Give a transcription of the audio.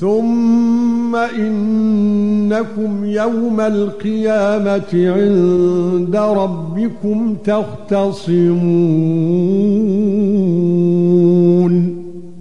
ثُمَّ إِنَّكُمْ يَوْمَ الْقِيَامَةِ عِندَ رَبِّكُمْ تَخْتَصِمُونَ.